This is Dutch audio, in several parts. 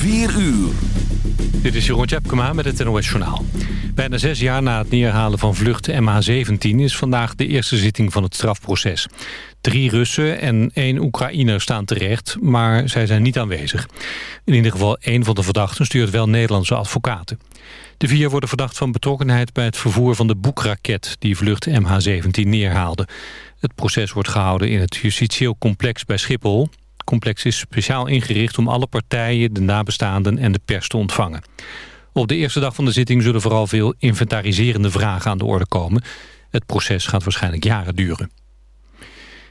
4 uur. Dit is Jeroen Tjepkema met het NOS Journaal. Bijna zes jaar na het neerhalen van vlucht MH17 is vandaag de eerste zitting van het strafproces. Drie Russen en één Oekraïner staan terecht, maar zij zijn niet aanwezig. In ieder geval één van de verdachten stuurt wel Nederlandse advocaten. De vier worden verdacht van betrokkenheid bij het vervoer van de boekraket... die vlucht MH17 neerhaalde. Het proces wordt gehouden in het justitieel complex bij Schiphol. Complex is speciaal ingericht om alle partijen, de nabestaanden en de pers te ontvangen. Op de eerste dag van de zitting zullen vooral veel inventariserende vragen aan de orde komen. Het proces gaat waarschijnlijk jaren duren.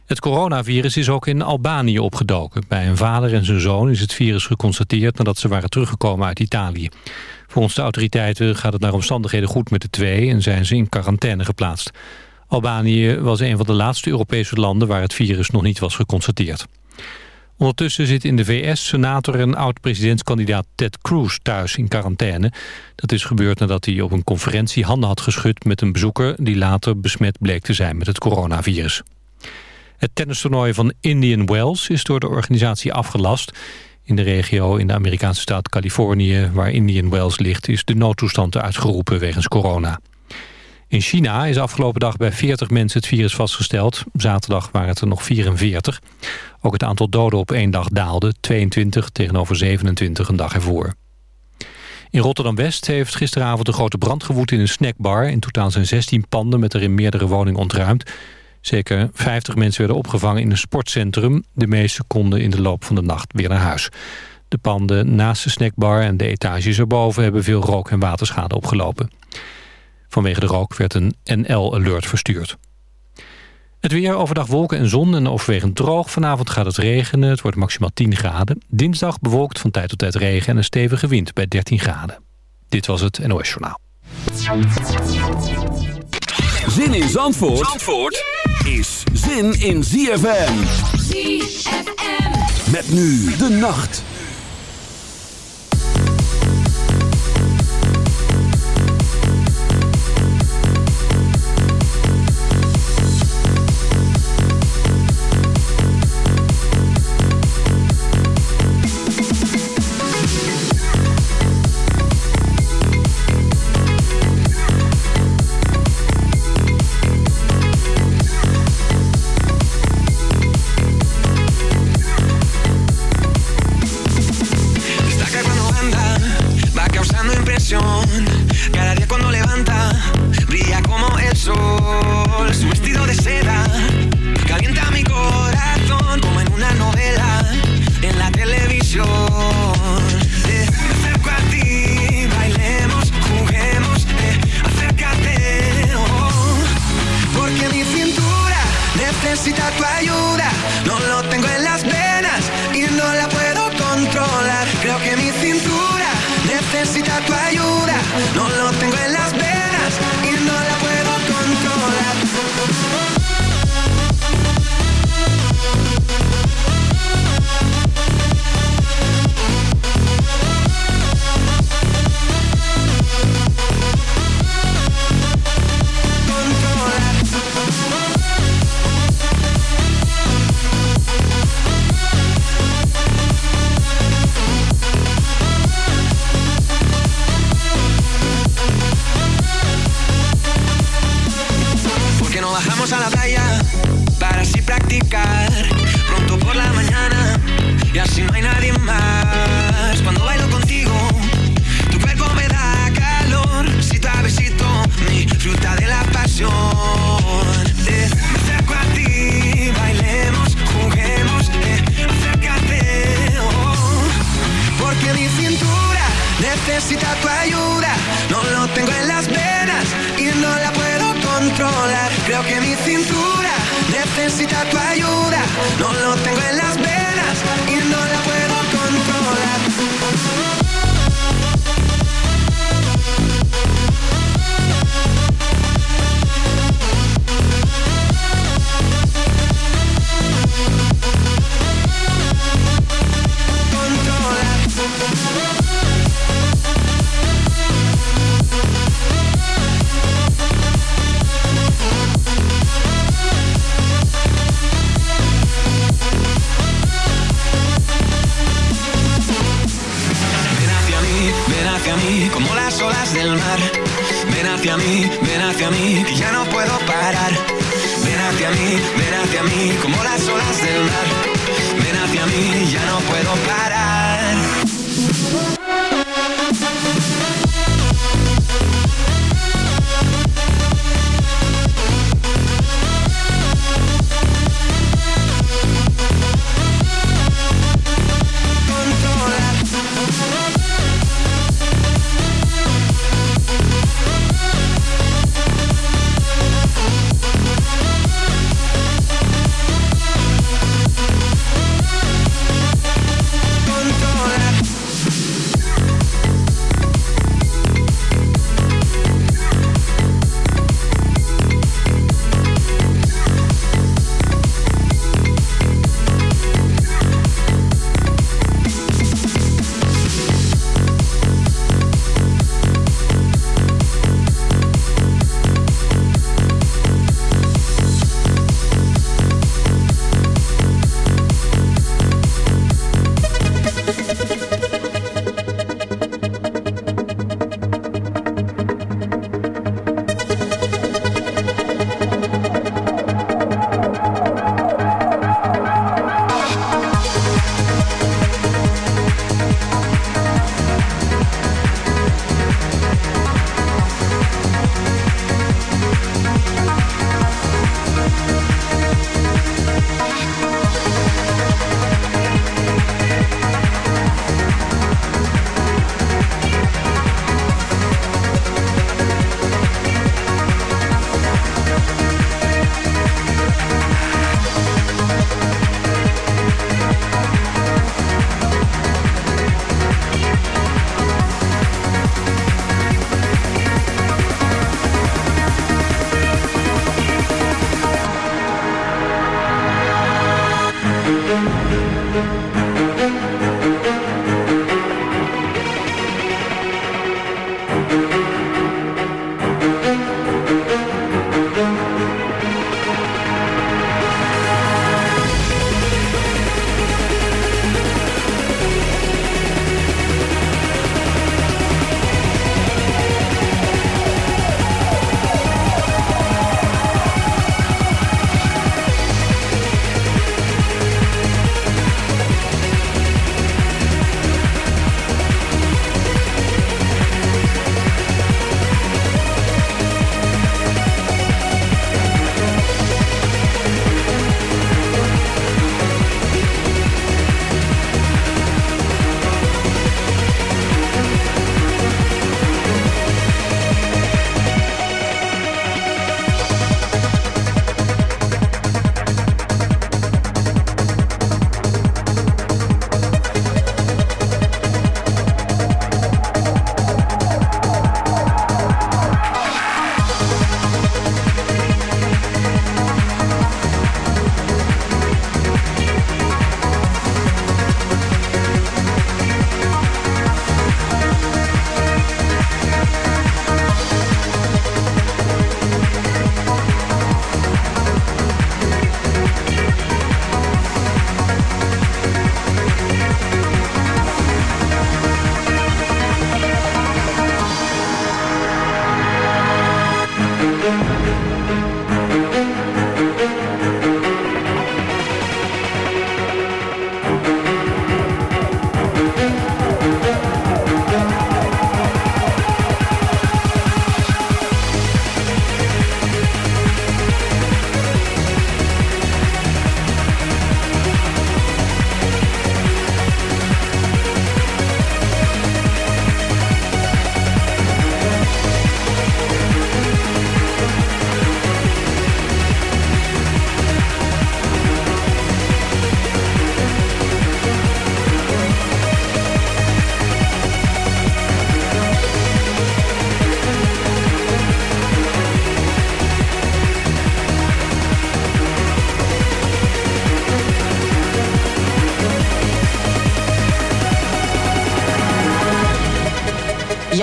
Het coronavirus is ook in Albanië opgedoken. Bij een vader en zijn zoon is het virus geconstateerd nadat ze waren teruggekomen uit Italië. Volgens de autoriteiten gaat het naar omstandigheden goed met de twee en zijn ze in quarantaine geplaatst. Albanië was een van de laatste Europese landen waar het virus nog niet was geconstateerd. Ondertussen zit in de VS senator en oud-presidentskandidaat Ted Cruz thuis in quarantaine. Dat is gebeurd nadat hij op een conferentie handen had geschud met een bezoeker... die later besmet bleek te zijn met het coronavirus. Het tennistoernooi van Indian Wells is door de organisatie afgelast. In de regio in de Amerikaanse staat Californië, waar Indian Wells ligt... is de noodtoestand uitgeroepen wegens corona. In China is afgelopen dag bij 40 mensen het virus vastgesteld. Zaterdag waren het er nog 44. Ook het aantal doden op één dag daalde, 22 tegenover 27 een dag ervoor. In Rotterdam-West heeft gisteravond een grote brand gewoed in een snackbar. In totaal zijn 16 panden met erin meerdere woningen ontruimd. Zeker 50 mensen werden opgevangen in een sportcentrum. De meeste konden in de loop van de nacht weer naar huis. De panden naast de snackbar en de etages erboven... hebben veel rook- en waterschade opgelopen. Vanwege de rook werd een NL-alert verstuurd. Het weer, overdag wolken en zon en overwegend droog. Vanavond gaat het regenen, het wordt maximaal 10 graden. Dinsdag bewolkt van tijd tot tijd regen en een stevige wind bij 13 graden. Dit was het NOS Journaal. Zin in Zandvoort, Zandvoort is zin in ZFM. ZFM. Met nu de nacht.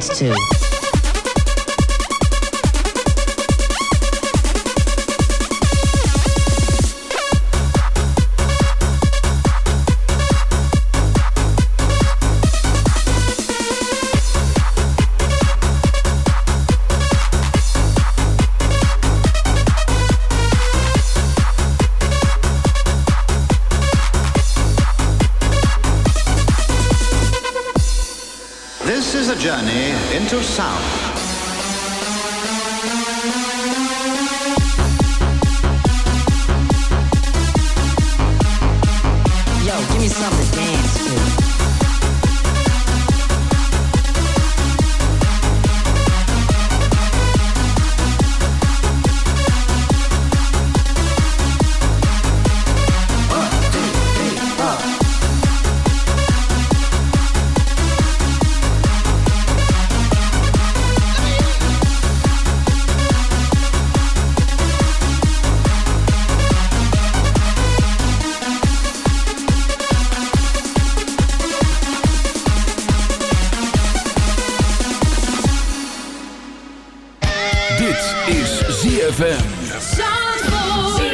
Too. to. Zandvoort.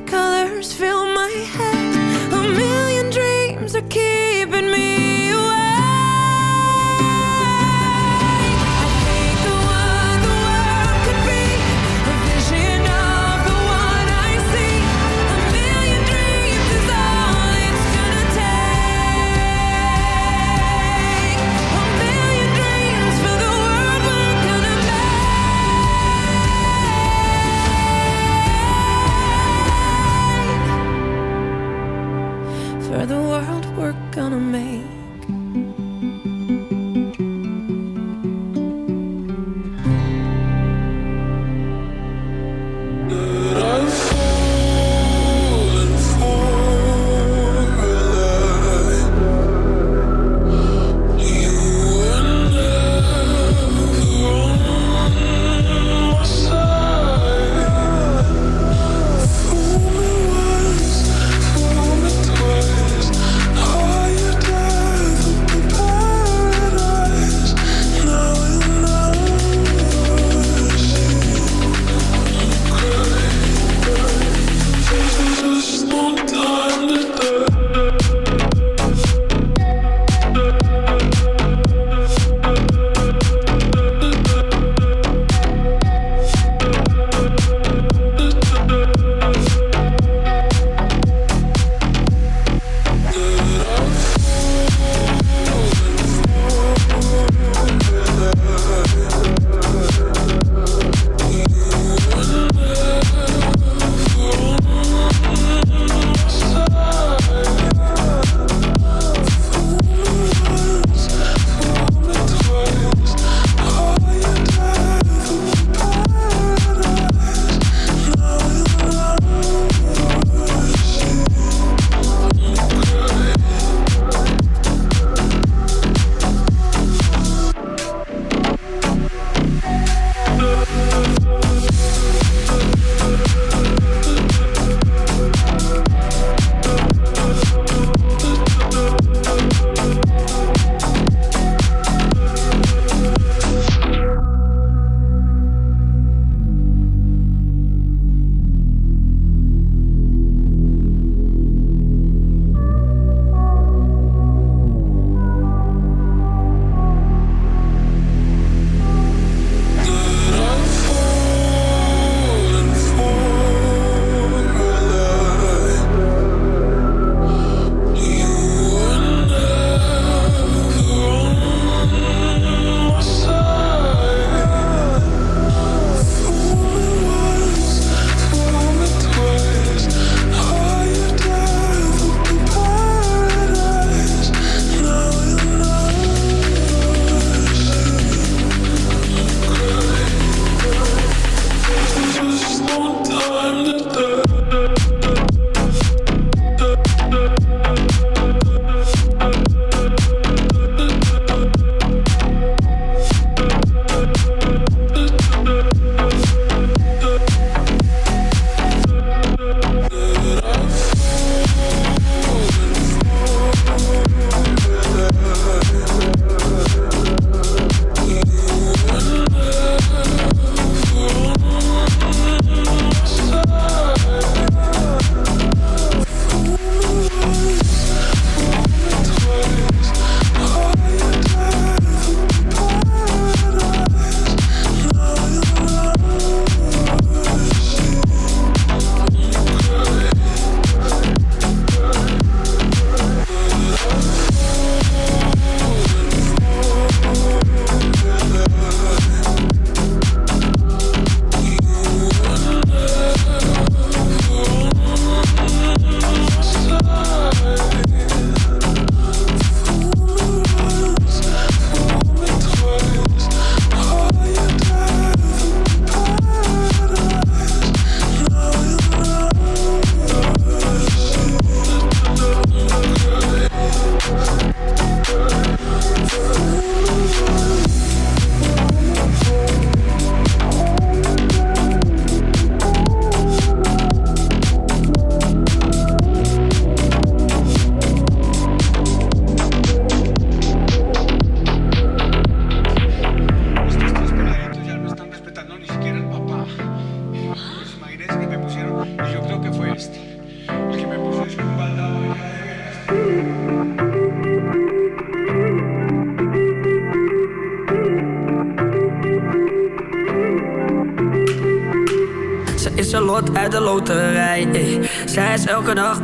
colors fill my head.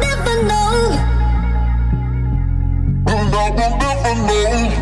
never know. And I will never know.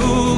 you.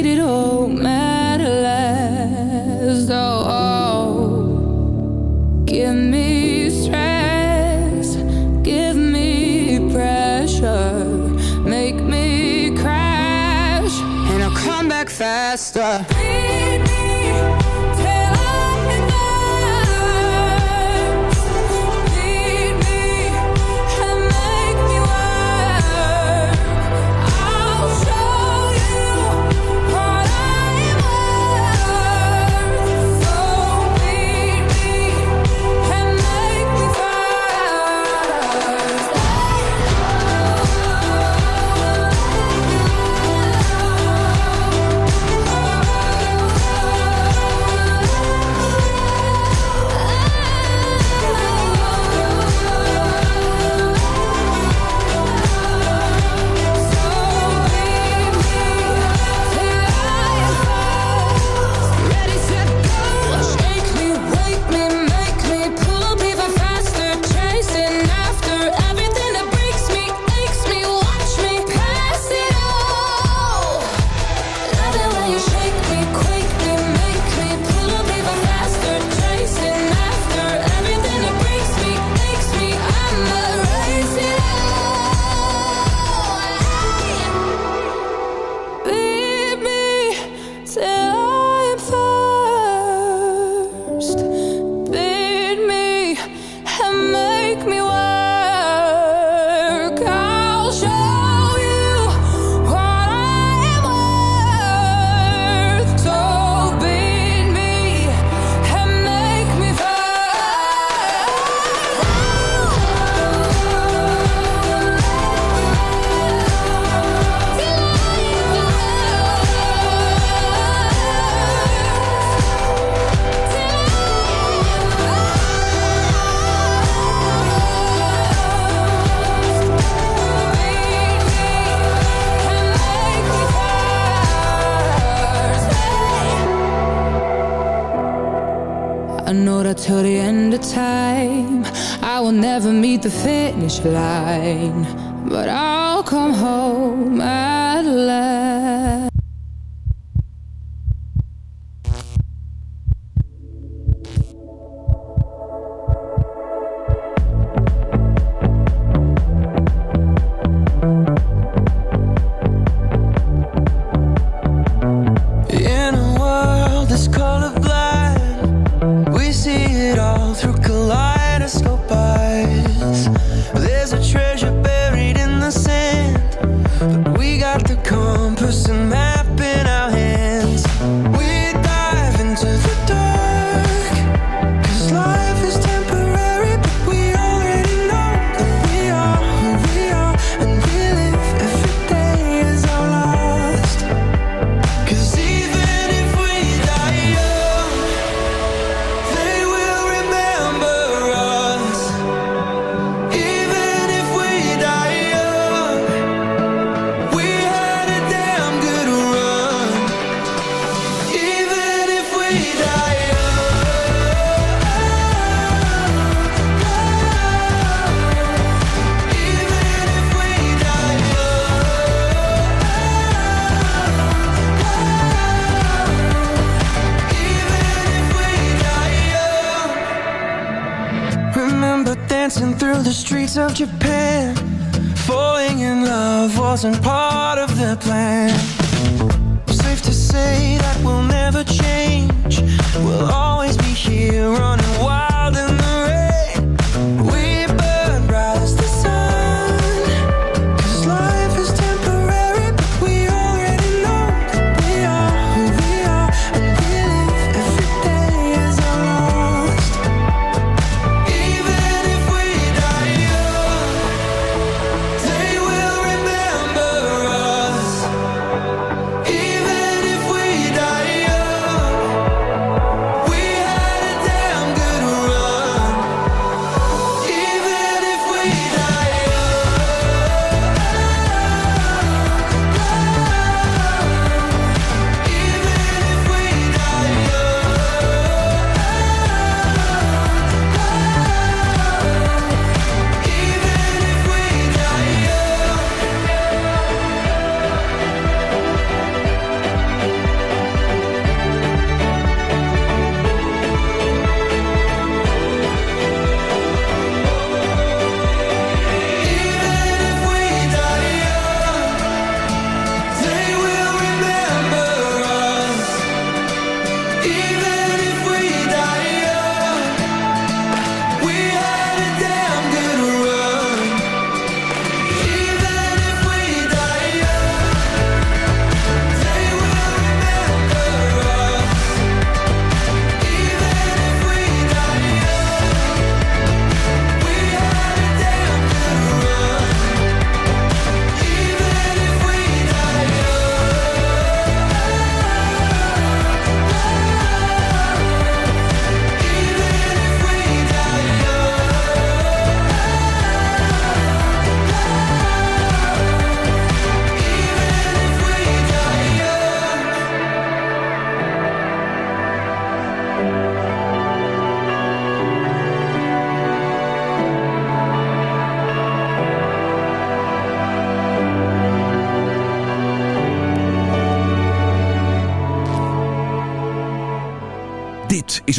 faster life.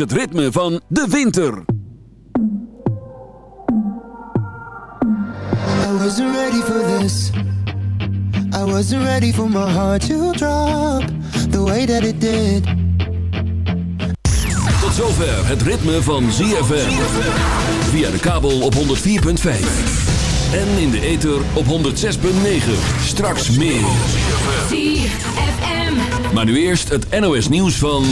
Het ritme van de winter. I wasn't ready for this. I wasn't ready for my heart to drop the way that it did. Tot zover het ritme van ZFM. Via de kabel op 104.5. En in de ether op 106.9. Straks meer. ZFM. Maar nu eerst het NOS nieuws van...